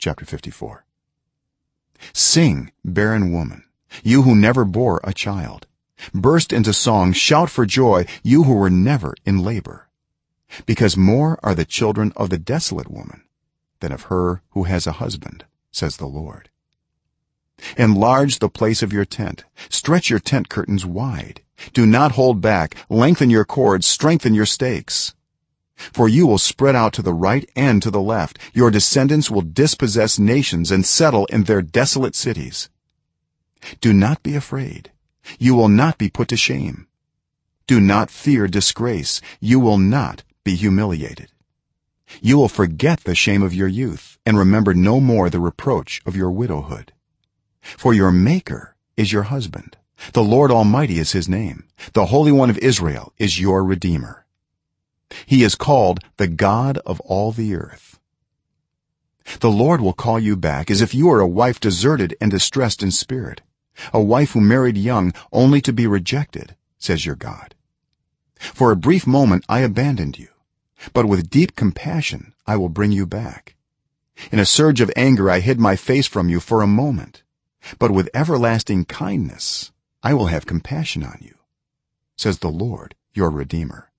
chapter 54 sing barren woman you who never bore a child. Burst into song shout for joy you who were never in labor. Because more are the children of the desolate woman than of her who has a husband says the lord. Enlarge the place of your tent. Stretch your tent curtains wide. Do not hold back. Lengthen your cords. Strengthen your stakes for you will spread out to the right and to the left. Your descendants will dispossess nations and settle in their desolate cities. Do not be afraid. You will not be put to shame. Do not fear disgrace. You will not be humiliated. You will forget the shame of your youth and remember no more the reproach of your widowhood. For your maker is your husband. The lord almighty is his name. The holy one of israel is your redeemer he is called the god of all the earth. The lord will call you back as if you were a wife deserted and distressed in spirit a wife who married young only to be rejected says your god. For a brief moment i abandoned you but with deep compassion i will bring you back. In a surge of anger i hid my face from you for a moment but with everlasting kindness i will have compassion on you says the lord your redeemer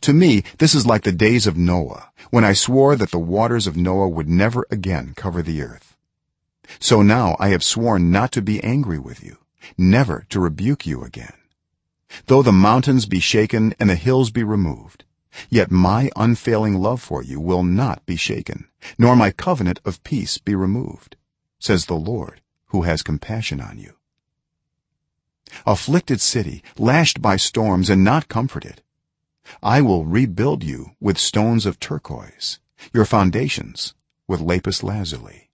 to me this is like the days of noah when i swore that the waters of noah would never again cover the earth. So now i have sworn not to be angry with you never to rebuke you again. Though the mountains be shaken and the hills be removed yet my unfailing love for you will not be shaken nor my covenant of peace be removed says the lord who has compassion on you. Afflicted city lashed by storms and not comforted i will rebuild you with stones of turquoise your foundations with lapis lazuli.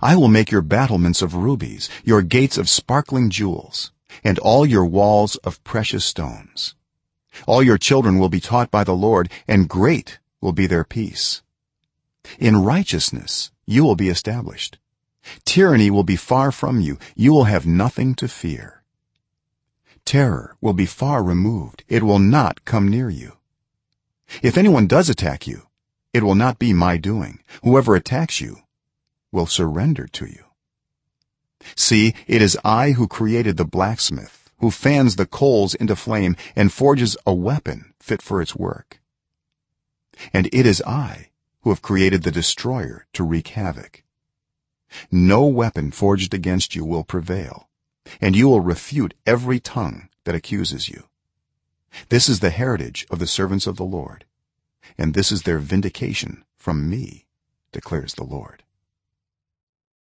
I will make your battlements of rubies your gates of sparkling jewels and all your walls of precious stones. All your children will be taught by the lord and great will be their peace. In righteousness you will be established. Tyranny will be far from you. You will have nothing to fear terror will be far removed. It will not come near you. If anyone does attack you it will not be my doing. Whoever attacks you will surrender to you. See it is i who created the blacksmith who fans the coals into flame and forges a weapon fit for its work. And it is i who have created the destroyer to wreak havoc. No weapon forged against you will prevail and you will refute every tongue that accuses you. This is the heritage of the servants of the lord and this is their vindication from me declares the lord